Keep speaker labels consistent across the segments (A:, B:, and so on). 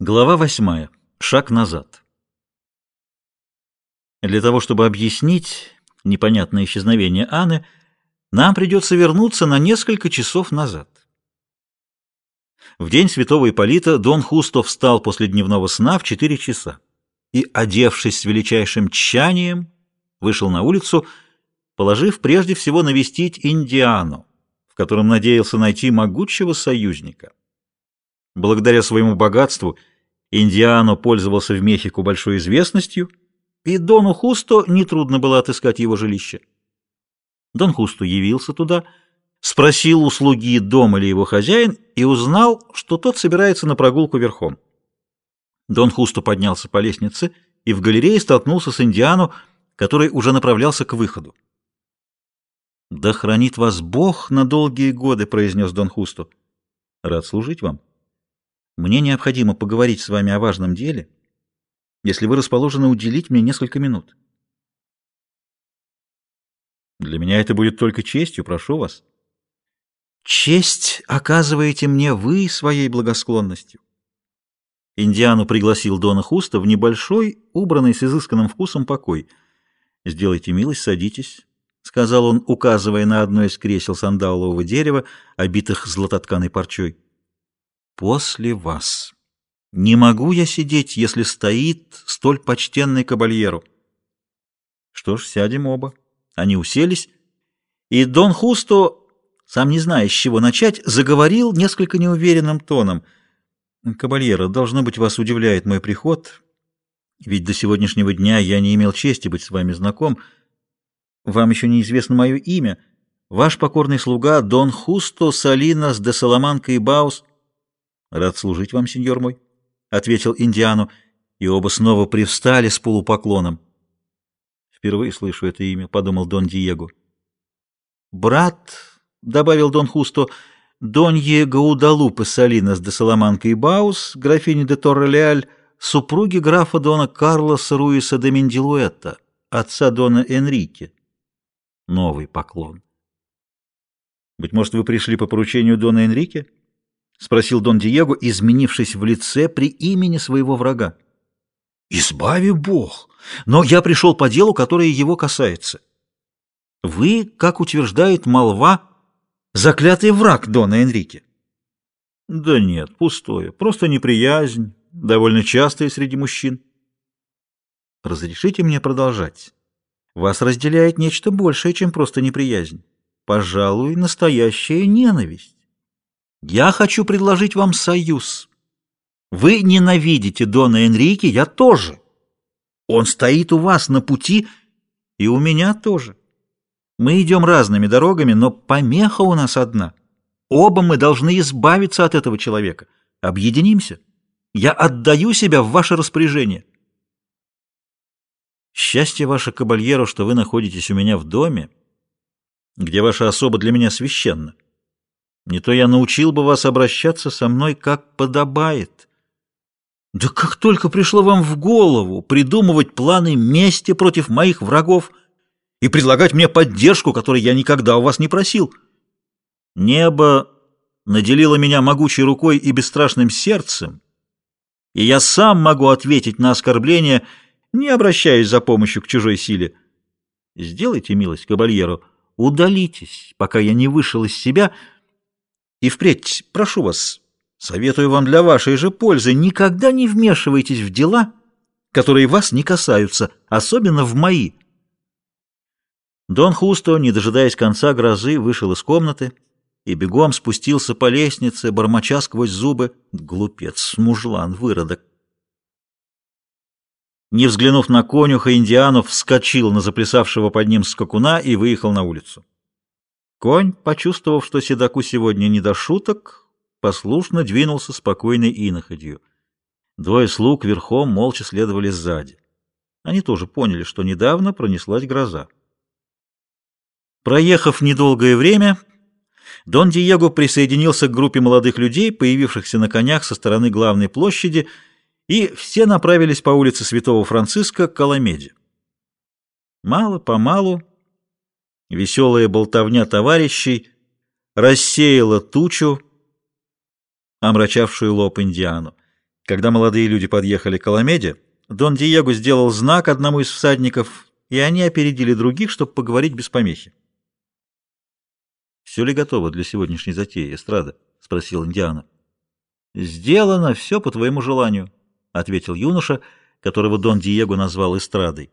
A: Глава восьмая. Шаг назад. Для того, чтобы объяснить непонятное исчезновение Анны, нам придется вернуться на несколько часов назад. В день святого Ипполита Дон Хусто встал после дневного сна в четыре часа и, одевшись с величайшим тщанием, вышел на улицу, положив прежде всего навестить Индиану, в котором надеялся найти могучего союзника. Благодаря своему богатству Индиано пользовался в Мехико большой известностью, и Дону Хусто нетрудно было отыскать его жилище. Дон Хусто явился туда, спросил у слуги, дом или его хозяин, и узнал, что тот собирается на прогулку верхом. Дон Хусто поднялся по лестнице и в галерее столкнулся с Индиану, который уже направлялся к выходу. «Да хранит вас Бог на долгие годы», — произнес Дон Хусто. «Рад служить вам». Мне необходимо поговорить с вами о важном деле, если вы расположены уделить мне несколько минут. Для меня это будет только честью, прошу вас. Честь оказываете мне вы своей благосклонностью. Индиану пригласил Дона Хуста в небольшой, убранный с изысканным вкусом покой. «Сделайте милость, садитесь», — сказал он, указывая на одно из кресел сандалового дерева, обитых златотканой парчой после вас. Не могу я сидеть, если стоит столь почтенный кабальеру. Что ж, сядем оба. Они уселись, и Дон Хусто, сам не зная, с чего начать, заговорил несколько неуверенным тоном. «Кабальера, должно быть, вас удивляет мой приход, ведь до сегодняшнего дня я не имел чести быть с вами знаком. Вам еще неизвестно мое имя. Ваш покорный слуга Дон Хусто Салинас де Саламанка и Баус». «Рад служить вам, сеньор мой», — ответил индиано, и оба снова привстали с полупоклоном. «Впервые слышу это имя», — подумал Дон Диего. «Брат», — добавил Дон Хусто, — «Донье Гвадалупе Салинас де Саламанка и Баус, графини де Торрелеаль, супруги графа Дона Карлоса Руиса де Мендилуэта, отца Дона Энрике». Новый поклон. «Быть может, вы пришли по поручению Дона Энрике?» — спросил Дон Диего, изменившись в лице при имени своего врага. «Избави Бог! Но я пришел по делу, которое его касается. Вы, как утверждает молва, заклятый враг Дона Энрике». «Да нет, пустое, просто неприязнь, довольно частая среди мужчин». «Разрешите мне продолжать. Вас разделяет нечто большее, чем просто неприязнь. Пожалуй, настоящая ненависть». Я хочу предложить вам союз. Вы ненавидите Дона Энрике, я тоже. Он стоит у вас на пути, и у меня тоже. Мы идем разными дорогами, но помеха у нас одна. Оба мы должны избавиться от этого человека. Объединимся. Я отдаю себя в ваше распоряжение. Счастье ваше, кабальеро, что вы находитесь у меня в доме, где ваша особа для меня священна. Не то я научил бы вас обращаться со мной, как подобает. Да как только пришло вам в голову придумывать планы мести против моих врагов и предлагать мне поддержку, которой я никогда у вас не просил. Небо наделило меня могучей рукой и бесстрашным сердцем, и я сам могу ответить на оскорбление, не обращаясь за помощью к чужой силе. Сделайте милость, кабальеру, удалитесь, пока я не вышел из себя — и впредь, прошу вас, советую вам для вашей же пользы, никогда не вмешивайтесь в дела, которые вас не касаются, особенно в мои. Дон Хусто, не дожидаясь конца грозы, вышел из комнаты и бегом спустился по лестнице, бормоча сквозь зубы. Глупец, мужлан, выродок. Не взглянув на конюха, Индианов вскочил на заплясавшего под ним скакуна и выехал на улицу. Конь, почувствовав, что седаку сегодня не до шуток, послушно двинулся спокойной иноходью. Двое слуг верхом молча следовали сзади. Они тоже поняли, что недавно пронеслась гроза. Проехав недолгое время, Дон Диего присоединился к группе молодых людей, появившихся на конях со стороны главной площади, и все направились по улице Святого Франциска к Аламеде. Мало-помалу Веселая болтовня товарищей рассеяла тучу, омрачавшую лоб Индиану. Когда молодые люди подъехали к Аламеде, Дон Диего сделал знак одному из всадников, и они опередили других, чтобы поговорить без помехи. «Все ли готово для сегодняшней затеи, эстрада?» — спросил Индиана. «Сделано все по твоему желанию», — ответил юноша, которого Дон Диего назвал эстрадой.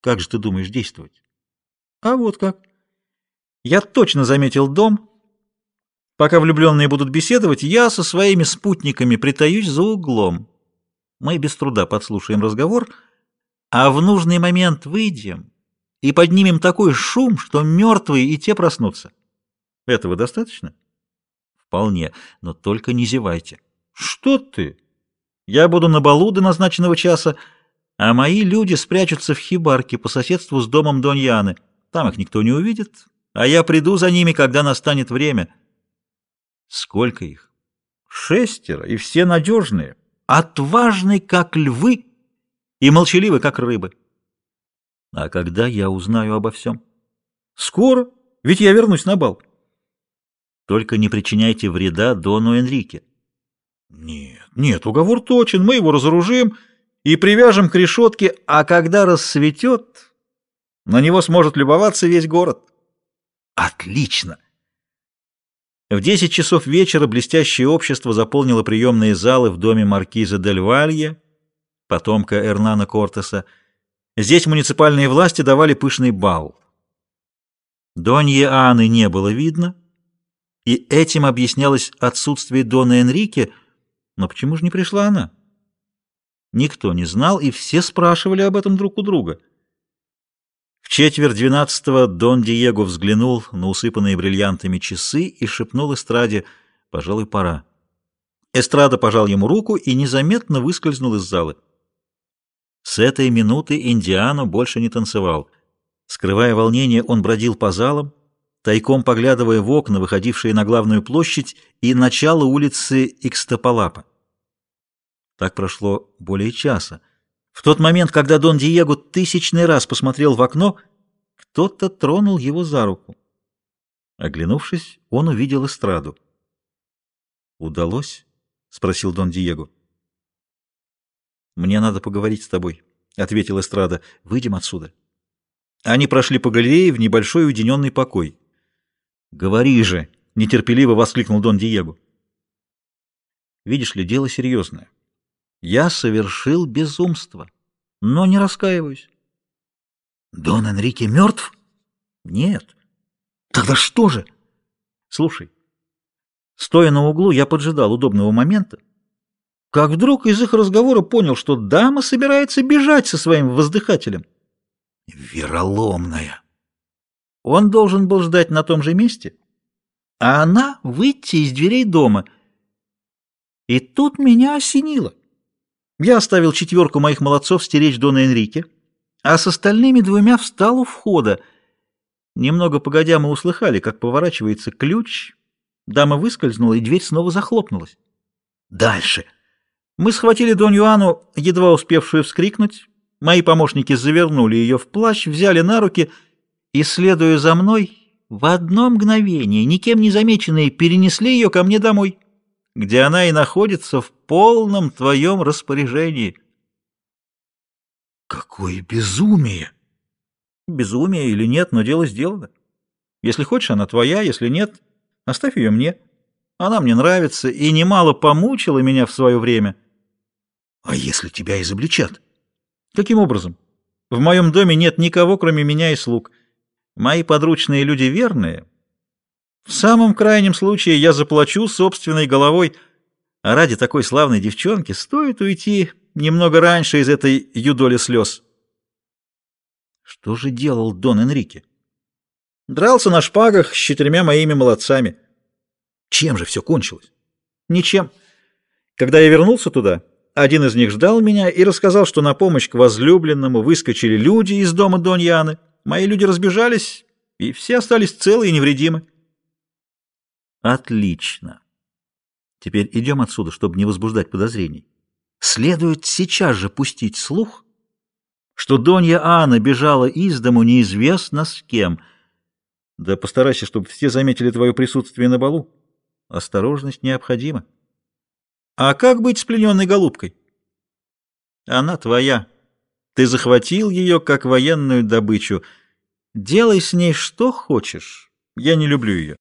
A: «Как же ты думаешь действовать?» «А вот как. Я точно заметил дом. Пока влюбленные будут беседовать, я со своими спутниками притаюсь за углом. Мы без труда подслушаем разговор, а в нужный момент выйдем и поднимем такой шум, что мертвые и те проснутся. Этого достаточно?» Вполне, но только не зевайте. Что ты? Я буду на балу до назначенного часа, а мои люди спрячутся в хибарке по соседству с домом Доньяны. Там их никто не увидит, а я приду за ними, когда настанет время. Сколько их? Шестеро, и все надежные, отважные, как львы, и молчаливы, как рыбы. А когда я узнаю обо всем? Скоро, ведь я вернусь на бал. Только не причиняйте вреда Дону Энрике. Нет, нет, уговор точен, мы его разоружим и привяжем к решетке, а когда рассветет, на него сможет любоваться весь город. Отлично! В десять часов вечера блестящее общество заполнило приемные залы в доме маркиза Дель Валье, потомка Эрнана Кортеса. Здесь муниципальные власти давали пышный бал. Донье Анны не было видно, и этим объяснялось отсутствие Дона Энрике, но почему же не пришла она? Никто не знал, и все спрашивали об этом друг у друга. Четверть двенадцатого Дон Диего взглянул на усыпанные бриллиантами часы и шепнул эстраде «Пожалуй, пора». Эстрада пожал ему руку и незаметно выскользнул из залы. С этой минуты Индиану больше не танцевал. Скрывая волнение, он бродил по залам, тайком поглядывая в окна, выходившие на главную площадь и начало улицы Икстапалапа. Так прошло более часа. В тот момент, когда Дон Диего тысячный раз посмотрел в окно, кто-то тронул его за руку. Оглянувшись, он увидел эстраду. «Удалось?» — спросил Дон Диего. «Мне надо поговорить с тобой», — ответил эстрада. «Выйдем отсюда». Они прошли по галерее в небольшой уединенный покой. «Говори же!» — нетерпеливо воскликнул Дон Диего. «Видишь ли, дело серьезное. Я совершил безумство, но не раскаиваюсь». «Дон Энрике мертв?» «Нет». «Тогда что же?» «Слушай, стоя на углу, я поджидал удобного момента, как вдруг из их разговора понял, что дама собирается бежать со своим воздыхателем». «Вероломная!» Он должен был ждать на том же месте, а она выйти из дверей дома. И тут меня осенило. Я оставил четверку моих молодцов стеречь Дона Энрике, а с остальными двумя встал у входа. Немного погодя мы услыхали, как поворачивается ключ. Дама выскользнула, и дверь снова захлопнулась. Дальше. Мы схватили Дон Юану, едва успевшую вскрикнуть. Мои помощники завернули ее в плащ, взяли на руки — и, следуя за мной, в одно мгновение, никем не замеченные, перенесли ее ко мне домой, где она и находится в полном твоем распоряжении. Какое безумие! Безумие или нет, но дело сделано. Если хочешь, она твоя, если нет, оставь ее мне. Она мне нравится и немало помучила меня в свое время. А если тебя изобличат? Каким образом? В моем доме нет никого, кроме меня и слуг. Мои подручные люди верные. В самом крайнем случае я заплачу собственной головой, а ради такой славной девчонки стоит уйти немного раньше из этой юдоли слез. Что же делал Дон Энрике? Дрался на шпагах с четырьмя моими молодцами. Чем же все кончилось? Ничем. Когда я вернулся туда, один из них ждал меня и рассказал, что на помощь к возлюбленному выскочили люди из дома Доньяны. Мои люди разбежались, и все остались целы и невредимы. Отлично. Теперь идем отсюда, чтобы не возбуждать подозрений. Следует сейчас же пустить слух, что Донья Анна бежала из дому неизвестно с кем. Да постарайся, чтобы все заметили твое присутствие на балу. Осторожность необходима. А как быть с плененной голубкой? Она твоя. Ты захватил ее как военную добычу. Делай с ней что хочешь. Я не люблю ее.